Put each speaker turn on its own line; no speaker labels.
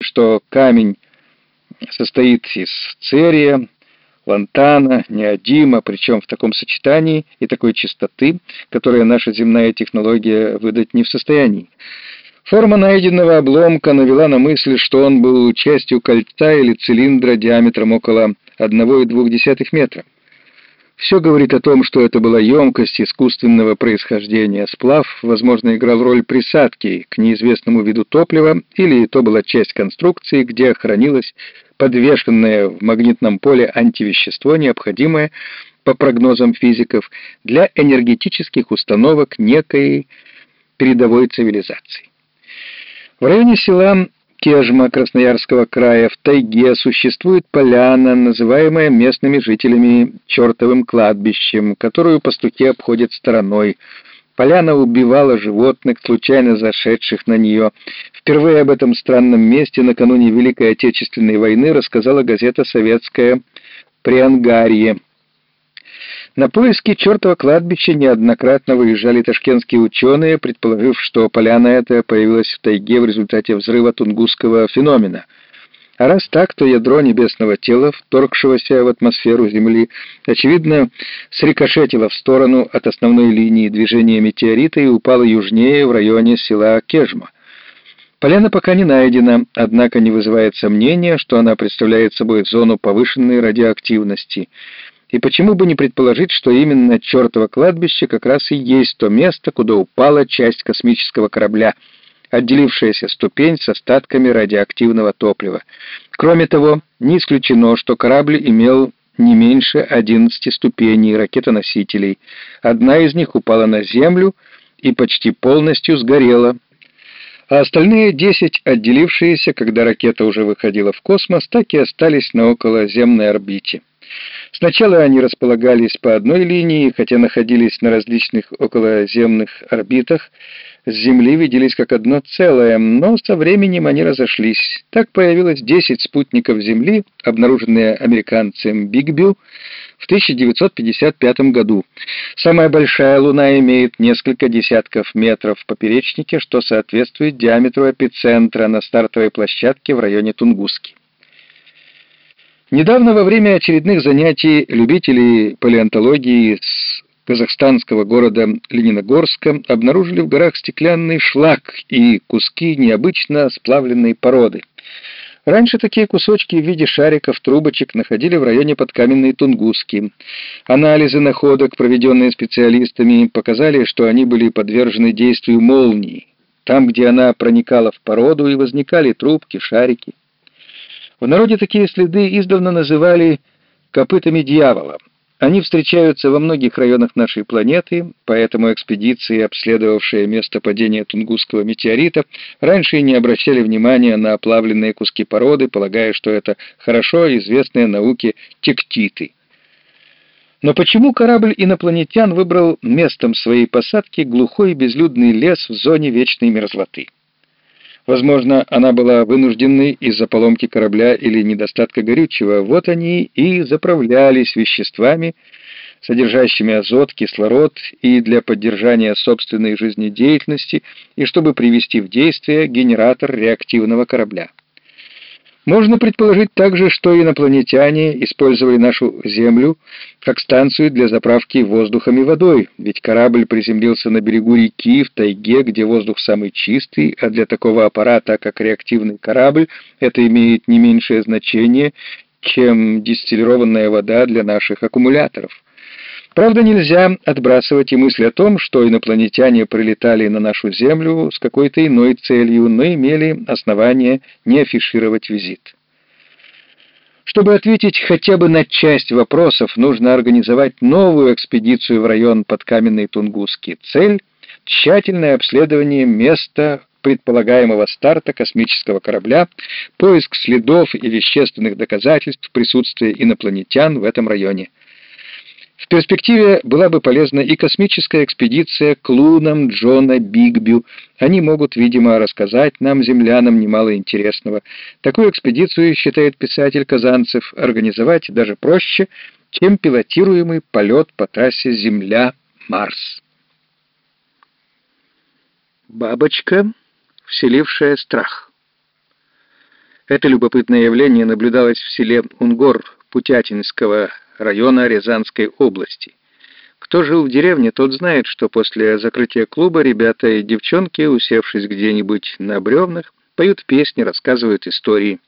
что камень состоит из церия, лантана, неодима, причем в таком сочетании и такой чистоты, которая наша земная технология выдать не в состоянии. Форма найденного обломка навела на мысль, что он был частью кольца или цилиндра диаметром около 1,2 метра. Все говорит о том, что это была емкость искусственного происхождения. Сплав, возможно, играл роль присадки к неизвестному виду топлива, или то была часть конструкции, где хранилось подвешенное в магнитном поле антивещество, необходимое, по прогнозам физиков, для энергетических установок некой передовой цивилизации. В районе села Кежма Красноярского края в тайге существует поляна, называемая местными жителями чертовым кладбищем, которую пастухи обходят стороной. Поляна убивала животных, случайно зашедших на нее. Впервые об этом странном месте накануне Великой Отечественной войны рассказала газета «Советская Приангарье». На поиски чертова кладбища неоднократно выезжали ташкентские ученые, предположив, что поляна эта появилась в тайге в результате взрыва тунгусского феномена. А раз так, то ядро небесного тела, вторгшегося в атмосферу Земли, очевидно, срикошетило в сторону от основной линии движения метеорита и упало южнее в районе села Кежма. Поляна пока не найдена, однако не вызывает сомнения, что она представляет собой зону повышенной радиоактивности — и почему бы не предположить, что именно чертово кладбище как раз и есть то место, куда упала часть космического корабля, отделившаяся ступень с остатками радиоактивного топлива. Кроме того, не исключено, что корабль имел не меньше 11 ступеней ракетоносителей. Одна из них упала на Землю и почти полностью сгорела, а остальные 10, отделившиеся, когда ракета уже выходила в космос, так и остались на околоземной орбите. Сначала они располагались по одной линии, хотя находились на различных околоземных орбитах, с Земли виделись как одно целое, но со временем они разошлись. Так появилось 10 спутников Земли, обнаруженные американцем Бигбю в 1955 году. Самая большая Луна имеет несколько десятков метров в поперечнике, что соответствует диаметру эпицентра на стартовой площадке в районе Тунгуски. Недавно во время очередных занятий любителей палеонтологии с казахстанского города Лениногорска обнаружили в горах стеклянный шлак и куски необычно сплавленной породы. Раньше такие кусочки в виде шариков, трубочек находили в районе подкаменной Тунгуски. Анализы находок, проведенные специалистами, показали, что они были подвержены действию молнии. Там, где она проникала в породу, и возникали трубки, шарики. В народе такие следы издавна называли «копытами дьявола». Они встречаются во многих районах нашей планеты, поэтому экспедиции, обследовавшие место падения Тунгусского метеорита, раньше не обращали внимания на оплавленные куски породы, полагая, что это хорошо известные науке тектиты. Но почему корабль инопланетян выбрал местом своей посадки глухой и безлюдный лес в зоне вечной мерзлоты? Возможно, она была вынужденной из-за поломки корабля или недостатка горючего. Вот они и заправлялись веществами, содержащими азот, кислород и для поддержания собственной жизнедеятельности, и чтобы привести в действие генератор реактивного корабля. Можно предположить также, что инопланетяне использовали нашу Землю как станцию для заправки воздухом и водой, ведь корабль приземлился на берегу реки в тайге, где воздух самый чистый, а для такого аппарата, как реактивный корабль, это имеет не меньшее значение, чем дистиллированная вода для наших аккумуляторов. Правда, нельзя отбрасывать и мысль о том, что инопланетяне прилетали на нашу Землю с какой-то иной целью, но имели основания не афишировать визит. Чтобы ответить хотя бы на часть вопросов, нужно организовать новую экспедицию в район подкаменной Тунгуски. Цель — тщательное обследование места предполагаемого старта космического корабля, поиск следов и вещественных доказательств присутствия инопланетян в этом районе. В перспективе была бы полезна и космическая экспедиция к лунам Джона Бигбю. Они могут, видимо, рассказать нам, землянам, немало интересного. Такую экспедицию, считает писатель Казанцев, организовать даже проще, чем пилотируемый полет по трассе Земля-Марс. Бабочка, вселившая страх. Это любопытное явление наблюдалось в селе Унгор Путятинского района Рязанской области. Кто жил в деревне, тот знает, что после закрытия клуба ребята и девчонки, усевшись где-нибудь на бревнах, поют песни, рассказывают истории.